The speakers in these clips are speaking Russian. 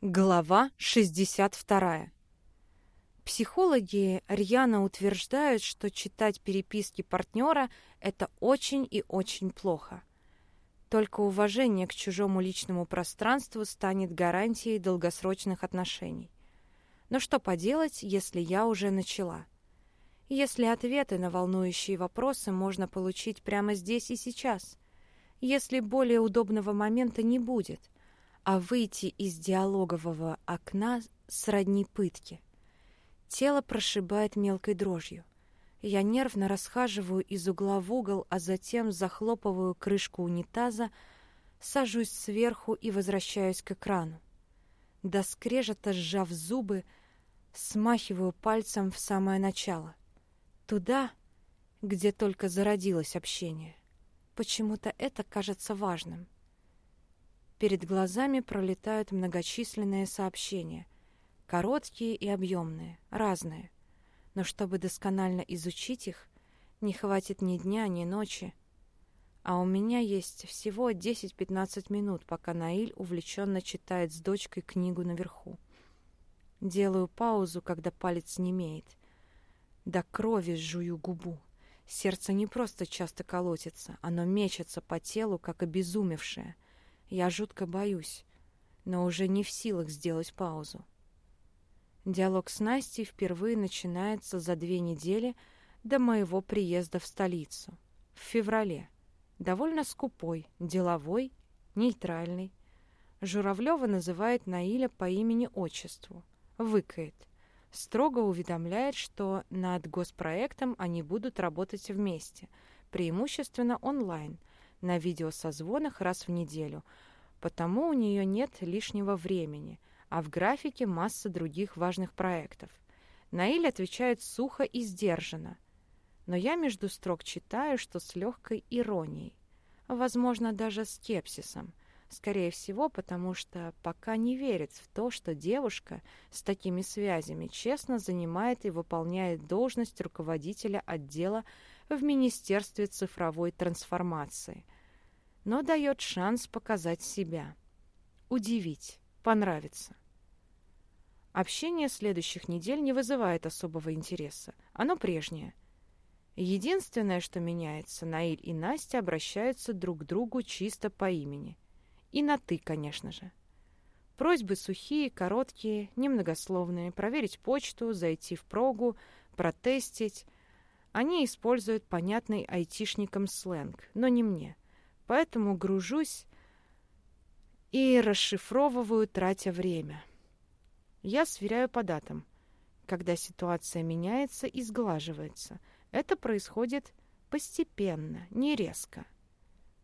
Глава 62. Психологи рьяно утверждают, что читать переписки партнера – это очень и очень плохо. Только уважение к чужому личному пространству станет гарантией долгосрочных отношений. Но что поделать, если я уже начала? Если ответы на волнующие вопросы можно получить прямо здесь и сейчас? Если более удобного момента не будет – а выйти из диалогового окна сродни пытки. Тело прошибает мелкой дрожью. Я нервно расхаживаю из угла в угол, а затем захлопываю крышку унитаза, сажусь сверху и возвращаюсь к экрану. До скрежета сжав зубы, смахиваю пальцем в самое начало. Туда, где только зародилось общение. Почему-то это кажется важным — Перед глазами пролетают многочисленные сообщения. Короткие и объемные, разные. Но чтобы досконально изучить их, не хватит ни дня, ни ночи. А у меня есть всего 10-15 минут, пока Наиль увлеченно читает с дочкой книгу наверху. Делаю паузу, когда палец немеет. До крови сжую губу. Сердце не просто часто колотится, оно мечется по телу, как обезумевшее — я жутко боюсь, но уже не в силах сделать паузу. Диалог с Настей впервые начинается за две недели до моего приезда в столицу, в феврале. Довольно скупой, деловой, нейтральный. Журавлева называет Наиля по имени-отчеству. Выкает. Строго уведомляет, что над госпроектом они будут работать вместе, преимущественно онлайн, на видеосозвонах раз в неделю, потому у нее нет лишнего времени, а в графике масса других важных проектов. Наиль отвечает сухо и сдержанно, но я между строк читаю, что с легкой иронией, возможно, даже скепсисом, Скорее всего, потому что пока не верит в то, что девушка с такими связями честно занимает и выполняет должность руководителя отдела в Министерстве цифровой трансформации, но дает шанс показать себя, удивить, понравиться. Общение следующих недель не вызывает особого интереса, оно прежнее. Единственное, что меняется, Наиль и Настя обращаются друг к другу чисто по имени. И на «ты», конечно же. Просьбы сухие, короткие, немногословные. Проверить почту, зайти в прогу, протестить – они используют понятный айтишникам сленг, но не мне. Поэтому гружусь и расшифровываю, тратя время. Я сверяю по датам. Когда ситуация меняется и сглаживается, это происходит постепенно, не резко.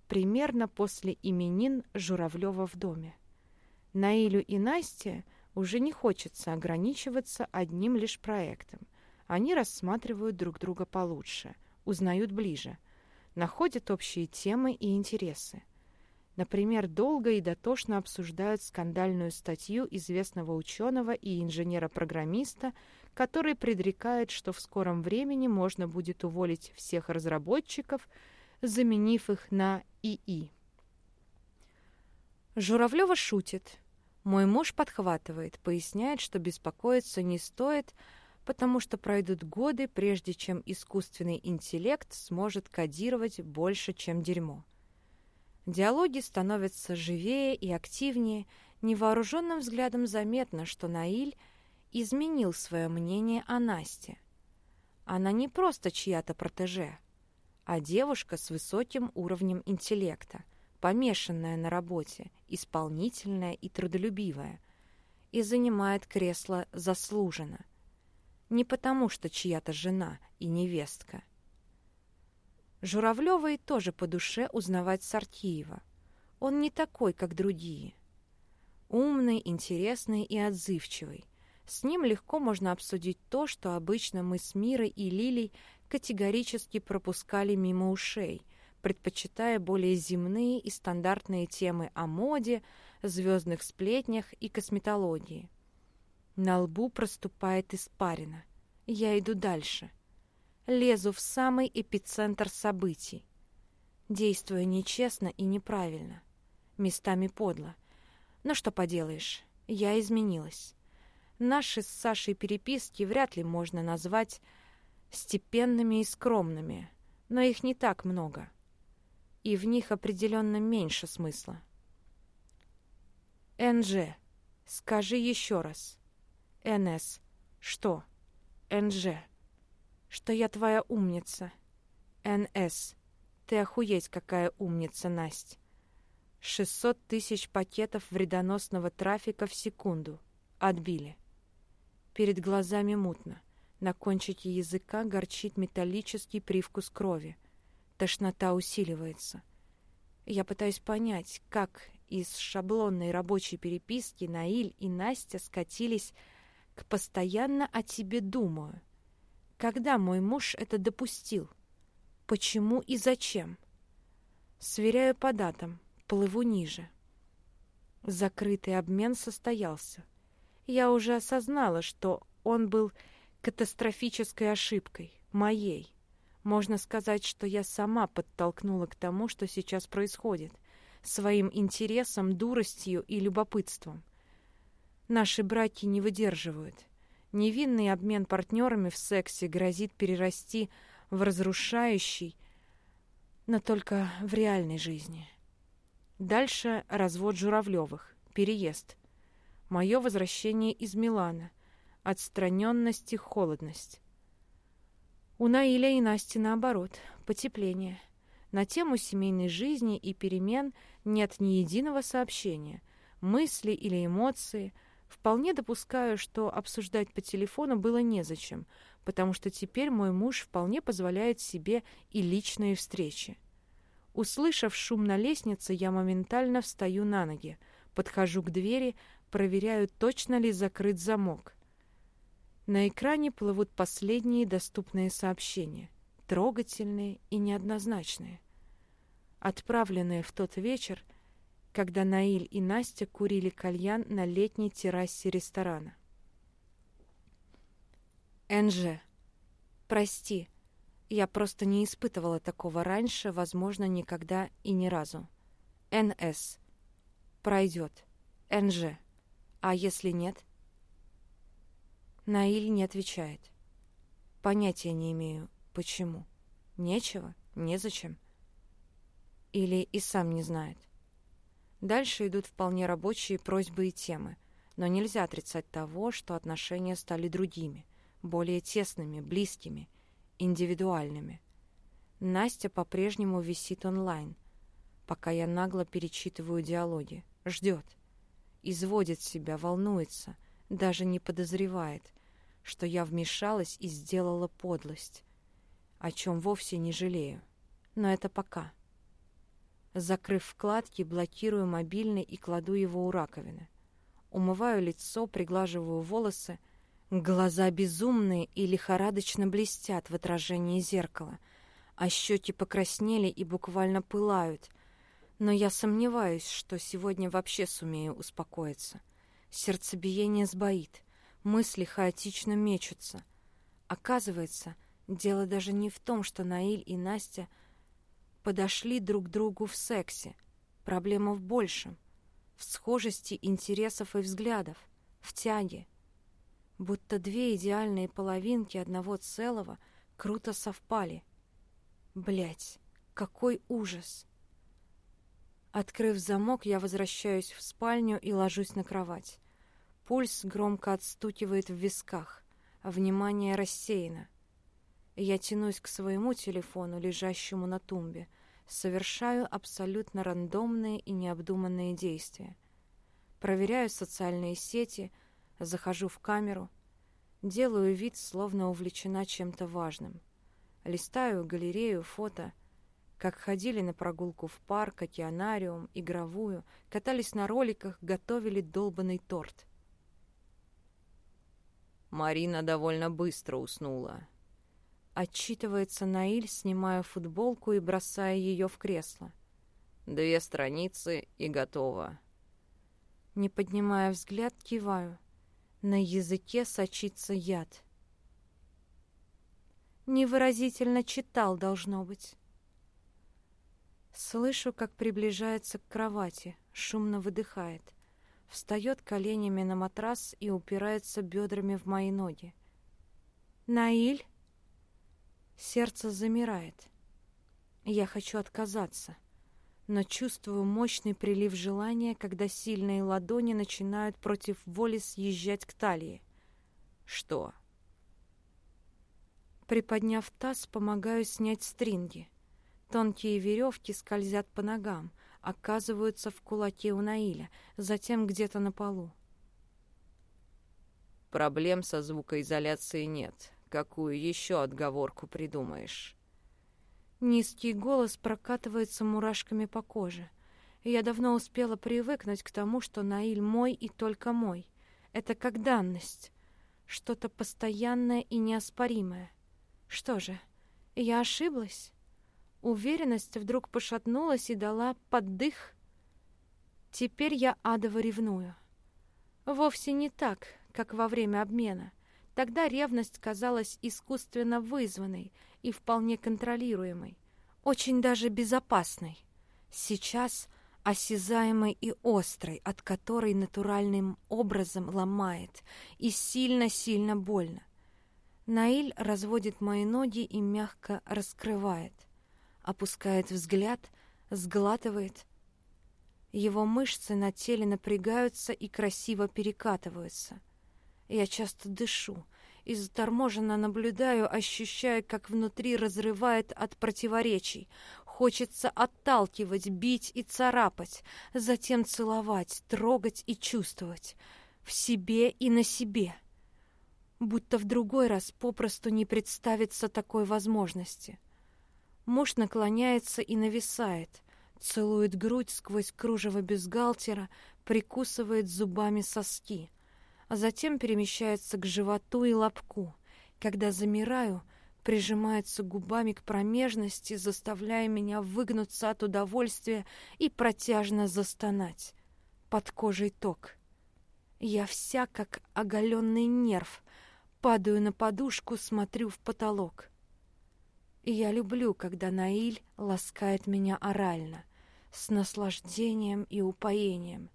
Примерно после именин Журавлева в доме. Наилю и Насте уже не хочется ограничиваться одним лишь проектом. Они рассматривают друг друга получше, узнают ближе, находят общие темы и интересы. Например, долго и дотошно обсуждают скандальную статью известного ученого и инженера-программиста, который предрекает, что в скором времени можно будет уволить всех разработчиков, заменив их на ИИ. Журавлева шутит. Мой муж подхватывает, поясняет, что беспокоиться не стоит, потому что пройдут годы, прежде чем искусственный интеллект сможет кодировать больше, чем дерьмо. Диалоги становятся живее и активнее, невооруженным взглядом заметно, что Наиль изменил свое мнение о Насте. Она не просто чья-то протеже, а девушка с высоким уровнем интеллекта, помешанная на работе, исполнительная и трудолюбивая, и занимает кресло заслуженно – не потому, что чья-то жена и невестка. Журавлевой тоже по душе узнавать Сартиева. Он не такой, как другие. Умный, интересный и отзывчивый. С ним легко можно обсудить то, что обычно мы с Мирой и Лилей категорически пропускали мимо ушей, предпочитая более земные и стандартные темы о моде, звездных сплетнях и косметологии. На лбу проступает испарина. Я иду дальше. Лезу в самый эпицентр событий. Действую нечестно и неправильно. Местами подло. Но что поделаешь, Я изменилась. Наши с Сашей переписки вряд ли можно назвать степенными и скромными, но их не так много. И в них определенно меньше смысла. НЖ. Скажи еще раз. НС. Что? НЖ. Что я твоя умница. НС. Ты охуеть, какая умница, Насть. 600 тысяч пакетов вредоносного трафика в секунду. Отбили. Перед глазами мутно. На кончике языка горчит металлический привкус крови. Тошнота усиливается. Я пытаюсь понять, как из шаблонной рабочей переписки Наиль и Настя скатились к «постоянно о тебе думаю». Когда мой муж это допустил? Почему и зачем? Сверяю по датам, плыву ниже. Закрытый обмен состоялся. Я уже осознала, что он был катастрофической ошибкой, моей. Можно сказать, что я сама подтолкнула к тому, что сейчас происходит, своим интересом, дуростью и любопытством. Наши браки не выдерживают. Невинный обмен партнерами в сексе грозит перерасти в разрушающий, но только в реальной жизни. Дальше развод Журавлевых, переезд. Мое возвращение из Милана, отстраненность и холодность. У Наиля и Насти наоборот, потепление. На тему семейной жизни и перемен нет ни единого сообщения, мысли или эмоции. Вполне допускаю, что обсуждать по телефону было незачем, потому что теперь мой муж вполне позволяет себе и личные встречи. Услышав шум на лестнице, я моментально встаю на ноги, подхожу к двери, проверяю, точно ли закрыт замок. На экране плывут последние доступные сообщения, трогательные и неоднозначные, отправленные в тот вечер, когда Наиль и Настя курили кальян на летней террасе ресторана. НЖ. Прости, я просто не испытывала такого раньше, возможно, никогда и ни разу. НС. Пройдет. НЖ. А если нет? Наиль не отвечает. Понятия не имею, почему. Нечего, незачем. Или и сам не знает. Дальше идут вполне рабочие просьбы и темы, но нельзя отрицать того, что отношения стали другими, более тесными, близкими, индивидуальными. Настя по-прежнему висит онлайн, пока я нагло перечитываю диалоги. Ждет. Изводит себя, волнуется, даже не подозревает, что я вмешалась и сделала подлость, о чем вовсе не жалею. Но это пока. Закрыв вкладки, блокирую мобильный и кладу его у раковины. Умываю лицо, приглаживаю волосы. Глаза безумные и лихорадочно блестят в отражении зеркала, а щеки покраснели и буквально пылают. Но я сомневаюсь, что сегодня вообще сумею успокоиться. Сердцебиение сбоит. Мысли хаотично мечутся. Оказывается, дело даже не в том, что Наиль и Настя подошли друг другу в сексе. Проблема в большем. В схожести интересов и взглядов. В тяге. Будто две идеальные половинки одного целого круто совпали. Блять, какой ужас! Открыв замок, я возвращаюсь в спальню и ложусь на кровать. Пульс громко отстукивает в висках, внимание рассеяно. Я тянусь к своему телефону, лежащему на тумбе, совершаю абсолютно рандомные и необдуманные действия. Проверяю социальные сети, захожу в камеру, делаю вид, словно увлечена чем-то важным. Листаю галерею, фото, как ходили на прогулку в парк, океанариум, игровую, катались на роликах, готовили долбанный торт — Марина довольно быстро уснула. Отчитывается Наиль, снимая футболку и бросая ее в кресло. Две страницы и готово. Не поднимая взгляд, киваю. На языке сочится яд. Невыразительно читал, должно быть. Слышу, как приближается к кровати, шумно выдыхает. встает коленями на матрас и упирается бедрами в мои ноги. «Наиль?» Сердце замирает. Я хочу отказаться, но чувствую мощный прилив желания, когда сильные ладони начинают против воли съезжать к талии. «Что?» Приподняв таз, помогаю снять стринги. Тонкие веревки скользят по ногам, оказываются в кулаке у Наиля, затем где-то на полу. Проблем со звукоизоляцией нет. Какую еще отговорку придумаешь? Низкий голос прокатывается мурашками по коже. Я давно успела привыкнуть к тому, что Наиль мой и только мой. Это как данность. Что-то постоянное и неоспоримое. Что же, я ошиблась? Уверенность вдруг пошатнулась и дала поддых. Теперь я адово ревную. Вовсе не так, как во время обмена. Тогда ревность казалась искусственно вызванной и вполне контролируемой, очень даже безопасной. Сейчас осязаемой и острой, от которой натуральным образом ломает и сильно-сильно больно. Наиль разводит мои ноги и мягко раскрывает опускает взгляд, сглатывает. Его мышцы на теле напрягаются и красиво перекатываются. Я часто дышу и заторможенно наблюдаю, ощущая, как внутри разрывает от противоречий. Хочется отталкивать, бить и царапать, затем целовать, трогать и чувствовать. В себе и на себе. Будто в другой раз попросту не представится такой возможности. Муж наклоняется и нависает, целует грудь сквозь кружево бюстгальтера, прикусывает зубами соски, а затем перемещается к животу и лобку. Когда замираю, прижимается губами к промежности, заставляя меня выгнуться от удовольствия и протяжно застонать. Под кожей ток. Я вся как оголенный нерв, падаю на подушку, смотрю в потолок. Я люблю, когда Наиль ласкает меня орально, с наслаждением и упоением.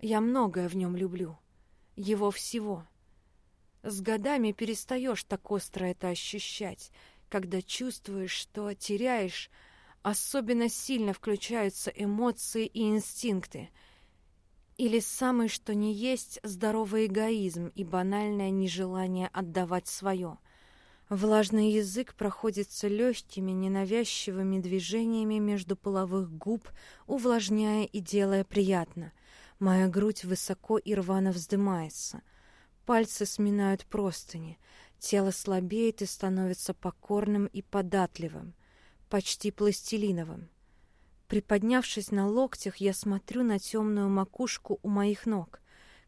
Я многое в нем люблю, его всего. С годами перестаешь так остро это ощущать, когда чувствуешь, что теряешь, особенно сильно включаются эмоции и инстинкты, или самый что ни есть здоровый эгоизм и банальное нежелание отдавать свое — Влажный язык проходится легкими, ненавязчивыми движениями между половых губ, увлажняя и делая приятно. Моя грудь высоко и рвано вздымается. Пальцы сминают простыни. Тело слабеет и становится покорным и податливым, почти пластилиновым. Приподнявшись на локтях, я смотрю на темную макушку у моих ног.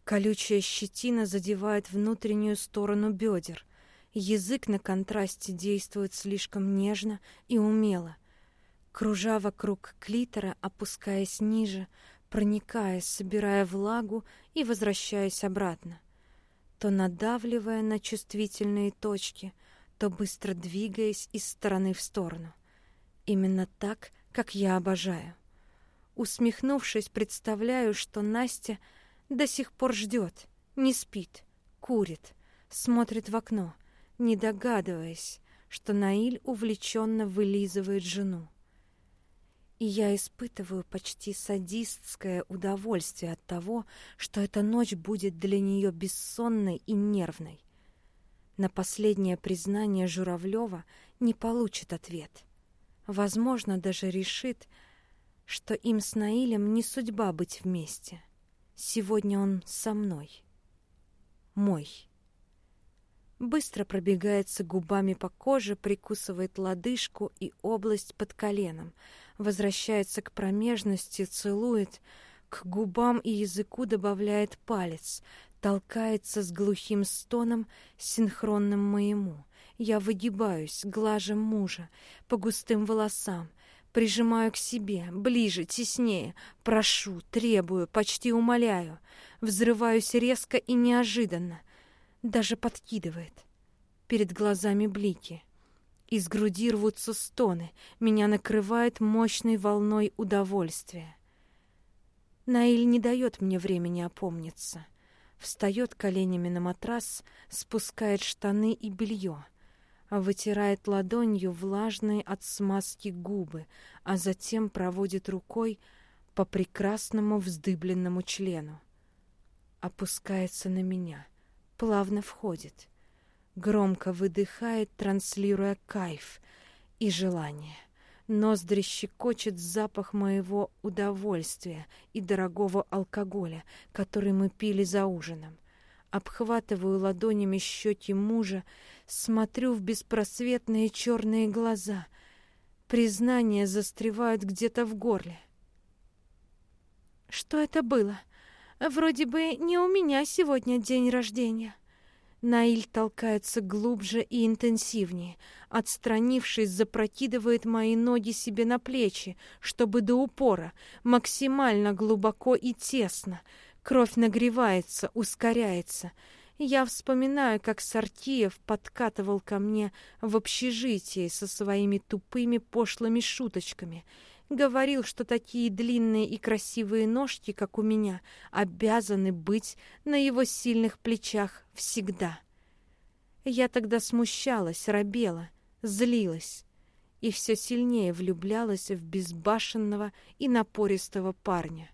Колючая щетина задевает внутреннюю сторону бедер — Язык на контрасте действует слишком нежно и умело, кружа вокруг клитора, опускаясь ниже, проникая, собирая влагу и возвращаясь обратно, то надавливая на чувствительные точки, то быстро двигаясь из стороны в сторону. Именно так, как я обожаю. Усмехнувшись, представляю, что Настя до сих пор ждет, не спит, курит, смотрит в окно, не догадываясь, что Наиль увлеченно вылизывает жену. И я испытываю почти садистское удовольствие от того, что эта ночь будет для нее бессонной и нервной. На последнее признание Журавлева не получит ответ. Возможно, даже решит, что им с Наилем не судьба быть вместе. Сегодня он со мной. Мой быстро пробегается губами по коже, прикусывает лодыжку и область под коленом, возвращается к промежности, целует, к губам и языку добавляет палец, толкается с глухим стоном, синхронным моему. Я выгибаюсь, глажем мужа по густым волосам, прижимаю к себе, ближе, теснее, прошу, требую, почти умоляю, взрываюсь резко и неожиданно — даже подкидывает. Перед глазами блики. Из груди рвутся стоны, меня накрывает мощной волной удовольствия. Наиль не дает мне времени опомниться. Встает коленями на матрас, спускает штаны и белье, вытирает ладонью влажные от смазки губы, а затем проводит рукой по прекрасному вздыбленному члену. Опускается на меня, плавно входит, громко выдыхает, транслируя кайф и желание. Ноздри щекочет запах моего удовольствия и дорогого алкоголя, который мы пили за ужином. Обхватываю ладонями щеки мужа, смотрю в беспросветные черные глаза. Признания застревают где-то в горле. Что это было? Вроде бы не у меня сегодня день рождения. Наиль толкается глубже и интенсивнее. Отстранившись, запрокидывает мои ноги себе на плечи, чтобы до упора, максимально глубоко и тесно. Кровь нагревается, ускоряется. Я вспоминаю, как Сартиев подкатывал ко мне в общежитии со своими тупыми пошлыми шуточками — Говорил, что такие длинные и красивые ножки, как у меня, обязаны быть на его сильных плечах всегда. Я тогда смущалась, робела, злилась и все сильнее влюблялась в безбашенного и напористого парня.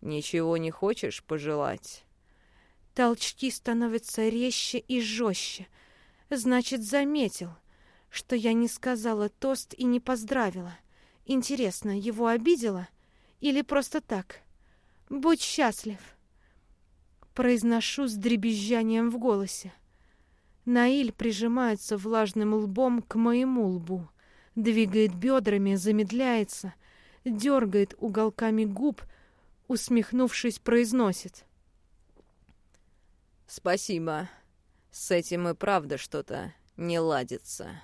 «Ничего не хочешь пожелать?» Толчки становятся резче и жестче. Значит, заметил — что я не сказала тост и не поздравила. Интересно, его обидела? Или просто так? Будь счастлив. Произношу с дребезжанием в голосе. Наиль прижимается влажным лбом к моему лбу, двигает бедрами, замедляется, дергает уголками губ, усмехнувшись, произносит. «Спасибо. С этим и правда что-то не ладится».